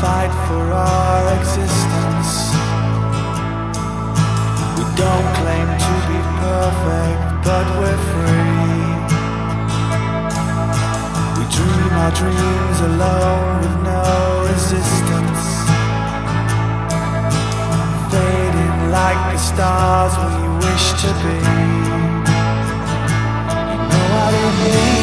fight for our existence. We don't claim to be perfect, but we're free. We dream our dreams alone with no resistance. Fading like the stars we wish to be. You know I didn't